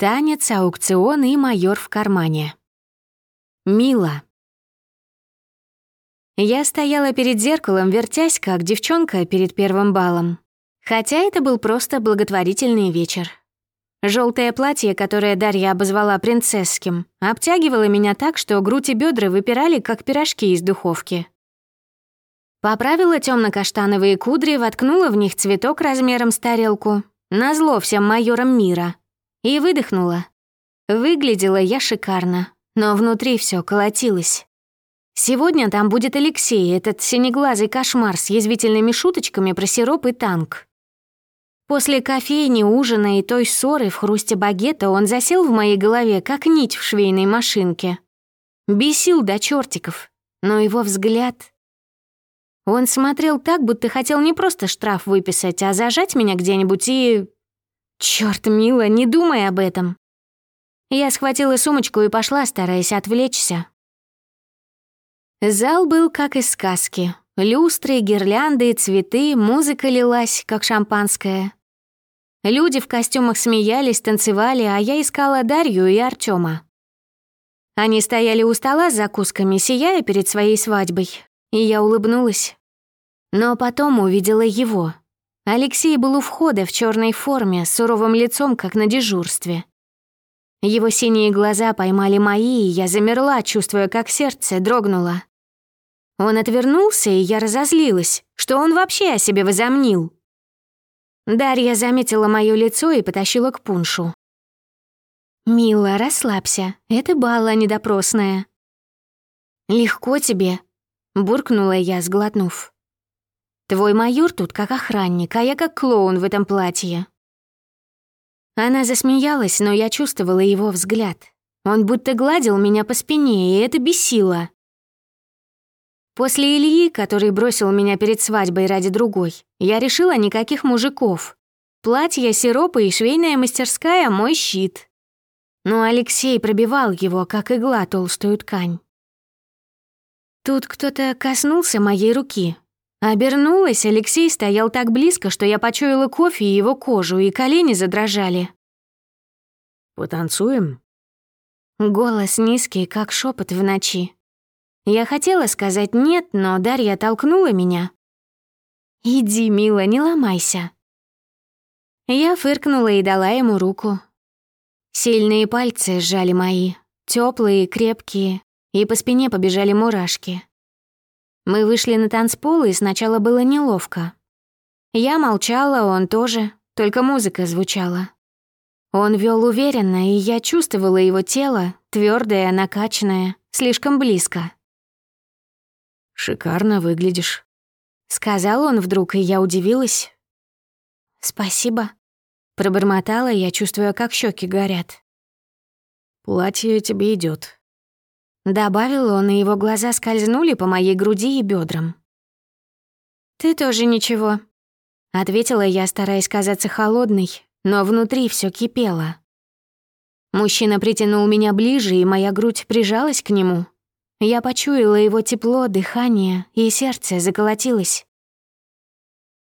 Танец, аукцион и майор в кармане. Мила. Я стояла перед зеркалом, вертясь, как девчонка перед первым балом. Хотя это был просто благотворительный вечер. Желтое платье, которое Дарья обозвала принцесским, обтягивало меня так, что грудь и бедра выпирали, как пирожки из духовки. Поправила темно-каштановые кудри, воткнула в них цветок размером с тарелку, назло всем майорам мира, и выдохнула. Выглядела я шикарно, но внутри все колотилось. Сегодня там будет Алексей, этот синеглазый кошмар с язвительными шуточками про сироп и танк. После кофейни, ужина и той ссоры в хрусте багета он засел в моей голове, как нить в швейной машинке. Бесил до чертиков, но его взгляд... Он смотрел так, будто хотел не просто штраф выписать, а зажать меня где-нибудь и... Черт, мило, не думай об этом. Я схватила сумочку и пошла, стараясь отвлечься. Зал был как из сказки. Люстры, гирлянды, цветы, музыка лилась, как шампанское. Люди в костюмах смеялись, танцевали, а я искала Дарью и Артема. Они стояли у стола с закусками, сияя перед своей свадьбой, и я улыбнулась. Но потом увидела его. Алексей был у входа в черной форме, с суровым лицом, как на дежурстве. Его синие глаза поймали мои, и я замерла, чувствуя, как сердце дрогнуло. Он отвернулся, и я разозлилась, что он вообще о себе возомнил. Дарья заметила моё лицо и потащила к пуншу. «Мила, расслабься, это бала недопросная». «Легко тебе», — буркнула я, сглотнув. «Твой майор тут как охранник, а я как клоун в этом платье». Она засмеялась, но я чувствовала его взгляд. Он будто гладил меня по спине, и это бесило. После Ильи, который бросил меня перед свадьбой ради другой, я решила никаких мужиков. Платье, сиропы и швейная мастерская — мой щит. Но Алексей пробивал его, как игла, толстую ткань. Тут кто-то коснулся моей руки. Обернулась, Алексей стоял так близко, что я почуяла кофе и его кожу, и колени задрожали. «Потанцуем?» Голос низкий, как шепот в ночи. Я хотела сказать «нет», но Дарья толкнула меня. «Иди, мила, не ломайся». Я фыркнула и дала ему руку. Сильные пальцы сжали мои, теплые, крепкие, и по спине побежали мурашки. Мы вышли на танцпол, и сначала было неловко. Я молчала, он тоже, только музыка звучала. Он вел уверенно, и я чувствовала его тело, твердое, накачанное, слишком близко. «Шикарно выглядишь», — сказал он вдруг, и я удивилась. «Спасибо», — пробормотала я, чувствуя, как щеки горят. «Платье тебе идет. Добавил он, и его глаза скользнули по моей груди и бедрам. «Ты тоже ничего», — ответила я, стараясь казаться холодной, но внутри все кипело. Мужчина притянул меня ближе, и моя грудь прижалась к нему, я почуяла его тепло, дыхание, и сердце заколотилось.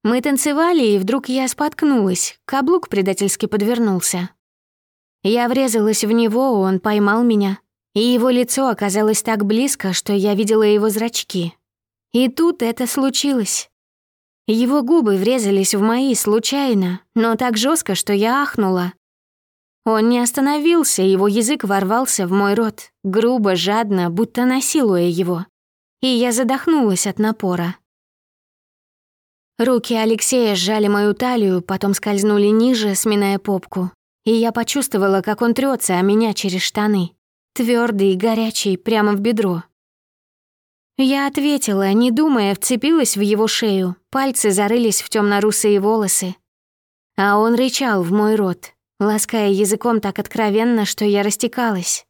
Мы танцевали, и вдруг я споткнулась, каблук предательски подвернулся. Я врезалась в него, он поймал меня, и его лицо оказалось так близко, что я видела его зрачки. И тут это случилось. Его губы врезались в мои случайно, но так жестко, что я ахнула, он не остановился, его язык ворвался в мой рот, грубо, жадно, будто насилуя его. И я задохнулась от напора. Руки Алексея сжали мою талию, потом скользнули ниже, сминая попку. И я почувствовала, как он трется о меня через штаны. Твердый и горячий, прямо в бедро. Я ответила, не думая, вцепилась в его шею, пальцы зарылись в темно-русые волосы. А он рычал в мой рот, лаская языком так откровенно, что я растекалась.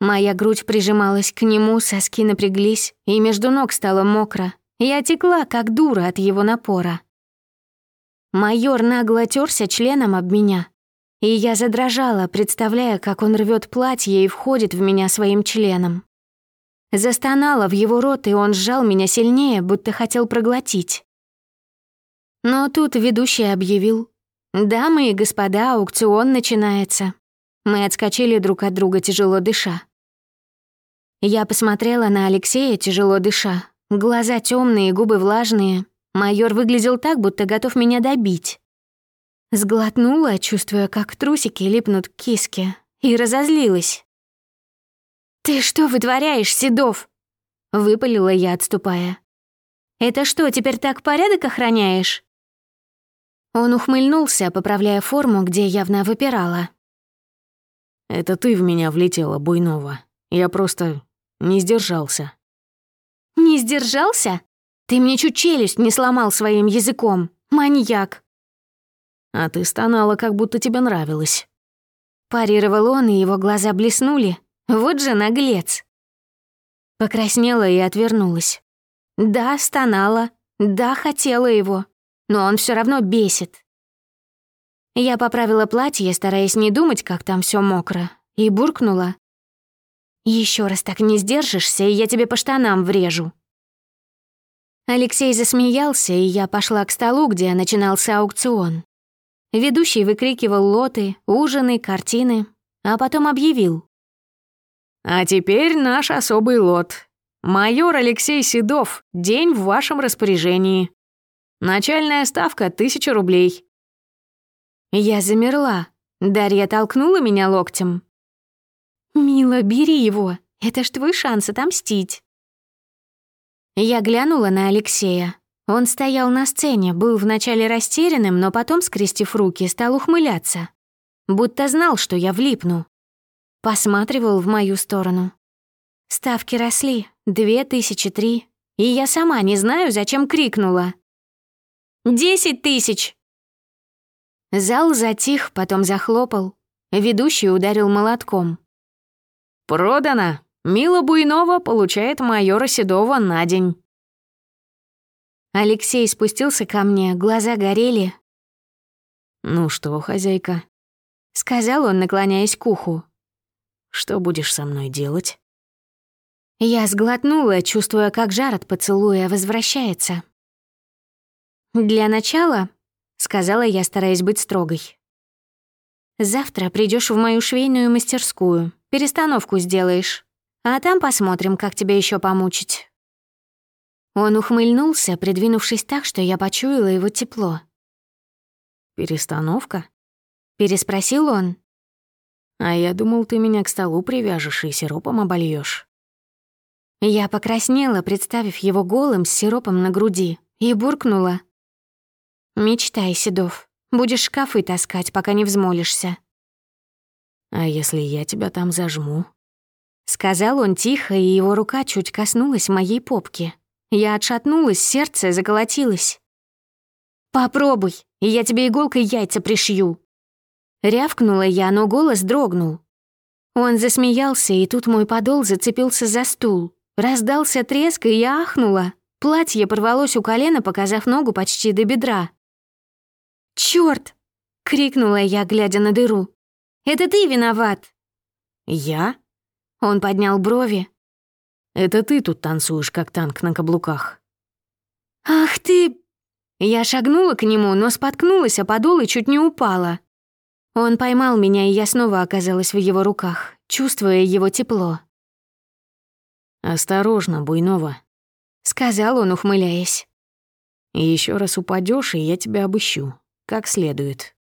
Моя грудь прижималась к нему, соски напряглись, и между ног стало мокро. Я текла, как дура от его напора. Майор нагло терся членом об меня, и я задрожала, представляя, как он рвет платье и входит в меня своим членом. Застонала в его рот, и он сжал меня сильнее, будто хотел проглотить. Но тут ведущий объявил, «Дамы и господа, аукцион начинается. Мы отскочили друг от друга, тяжело дыша. Я посмотрела на Алексея, тяжело дыша. Глаза темные, губы влажные. Майор выглядел так, будто готов меня добить. Сглотнула, чувствуя, как трусики липнут к киске, и разозлилась. «Ты что вытворяешь, Седов?» — выпалила я, отступая. «Это что, теперь так порядок охраняешь?» Он ухмыльнулся, поправляя форму, где явно выпирала. «Это ты в меня влетела, Буйнова. Я просто не сдержался». «Не сдержался? Ты мне чуть челюсть не сломал своим языком. Маньяк!» «А ты стонала, как будто тебе нравилось». Парировал он, и его глаза блеснули. Вот же наглец. Покраснела и отвернулась. Да, стонала. Да, хотела его но он все равно бесит. Я поправила платье, стараясь не думать, как там все мокро, и буркнула. Еще раз так не сдержишься, и я тебе по штанам врежу. Алексей засмеялся, и я пошла к столу, где начинался аукцион. Ведущий выкрикивал лоты, ужины, картины, а потом объявил. «А теперь наш особый лот. Майор Алексей Седов, день в вашем распоряжении. Начальная ставка — тысяча рублей». Я замерла. Дарья толкнула меня локтем. «Мила, бери его. Это ж твой шанс отомстить». Я глянула на Алексея. Он стоял на сцене, был вначале растерянным, но потом, скрестив руки, стал ухмыляться. Будто знал, что я влипну. Посматривал в мою сторону. Ставки росли, две тысячи три, и я сама не знаю, зачем крикнула. Десять тысяч!» Зал затих, потом захлопал. Ведущий ударил молотком. «Продано! Мила Буйнова получает майора Седова на день». Алексей спустился ко мне, глаза горели. «Ну что, хозяйка?» — сказал он, наклоняясь к уху. «Что будешь со мной делать?» Я сглотнула, чувствуя, как жар от поцелуя возвращается. «Для начала», — сказала я, стараясь быть строгой, «завтра придешь в мою швейную мастерскую, перестановку сделаешь, а там посмотрим, как тебя еще помучить». Он ухмыльнулся, придвинувшись так, что я почуяла его тепло. «Перестановка?» — переспросил он. «А я думал, ты меня к столу привяжешь и сиропом обольешь. Я покраснела, представив его голым с сиропом на груди, и буркнула. Мечтай, Седов. Будешь шкафы таскать, пока не взмолишься. А если я тебя там зажму? Сказал он тихо, и его рука чуть коснулась моей попки. Я отшатнулась, сердце заколотилось. «Попробуй, и я тебе иголкой яйца пришью». Рявкнула я, но голос дрогнул. Он засмеялся, и тут мой подол зацепился за стул. Раздался треск, и я ахнула. Платье порвалось у колена, показав ногу почти до бедра. «Чёрт!» — крикнула я, глядя на дыру. «Это ты виноват!» «Я?» Он поднял брови. «Это ты тут танцуешь, как танк на каблуках». «Ах ты!» Я шагнула к нему, но споткнулась, а подол и чуть не упала. Он поймал меня, и я снова оказалась в его руках, чувствуя его тепло. «Осторожно, Буйнова», — сказал он, ухмыляясь. Еще раз упадешь, и я тебя обыщу как следует.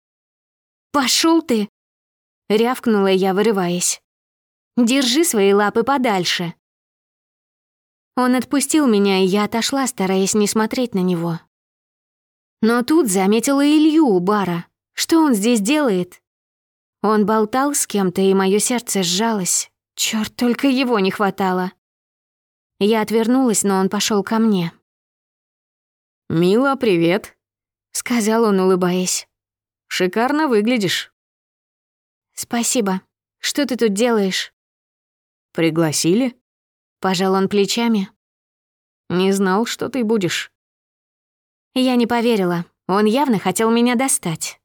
Пошел ты!» — рявкнула я, вырываясь. «Держи свои лапы подальше!» Он отпустил меня, и я отошла, стараясь не смотреть на него. Но тут заметила Илью у бара. Что он здесь делает? Он болтал с кем-то, и мое сердце сжалось. Черт, только его не хватало. Я отвернулась, но он пошел ко мне. «Мила, привет!» сказал он, улыбаясь. «Шикарно выглядишь». «Спасибо. Что ты тут делаешь?» «Пригласили?» Пожал он плечами. «Не знал, что ты будешь». Я не поверила. Он явно хотел меня достать.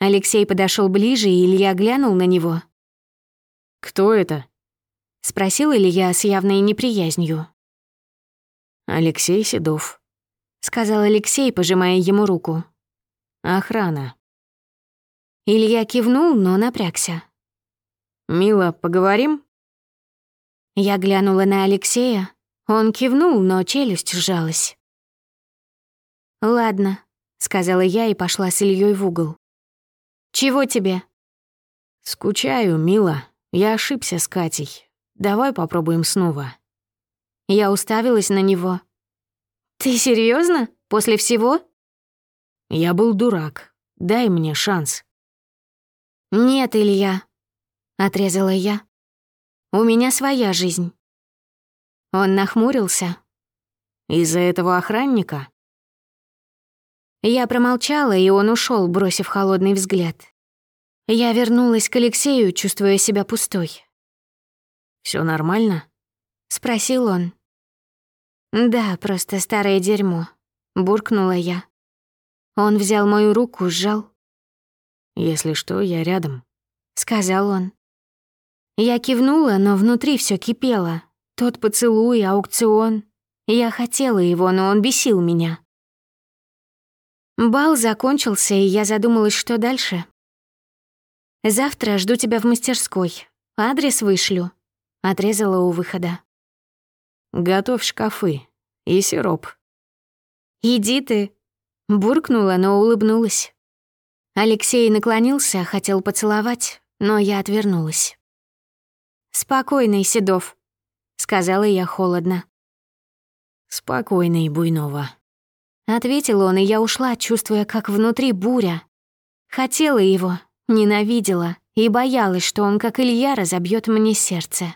Алексей подошел ближе, и Илья глянул на него. «Кто это?» — спросил Илья с явной неприязнью. «Алексей Седов», сказал Алексей, пожимая ему руку. Охрана. Илья кивнул, но напрягся. Мила, поговорим?» Я глянула на Алексея. Он кивнул, но челюсть сжалась. «Ладно», — сказала я и пошла с Ильей в угол. «Чего тебе?» «Скучаю, мила. Я ошибся с Катей. Давай попробуем снова». Я уставилась на него. «Ты серьезно? После всего?» «Я был дурак. Дай мне шанс». «Нет, Илья», — отрезала я. «У меня своя жизнь». Он нахмурился. «Из-за этого охранника?» Я промолчала, и он ушел, бросив холодный взгляд. Я вернулась к Алексею, чувствуя себя пустой. Все нормально?» — спросил он. «Да, просто старое дерьмо», — буркнула я. Он взял мою руку, сжал. «Если что, я рядом», — сказал он. Я кивнула, но внутри все кипело. Тот поцелуй, аукцион. Я хотела его, но он бесил меня. Бал закончился, и я задумалась, что дальше. «Завтра жду тебя в мастерской. Адрес вышлю», — отрезала у выхода. «Готовь шкафы и сироп». «Иди ты», — буркнула, но улыбнулась. Алексей наклонился, хотел поцеловать, но я отвернулась. «Спокойный, Седов», — сказала я холодно. «Спокойный, Буйнова», Ответил он, и я ушла, чувствуя, как внутри буря. Хотела его, ненавидела и боялась, что он, как Илья, разобьет мне сердце.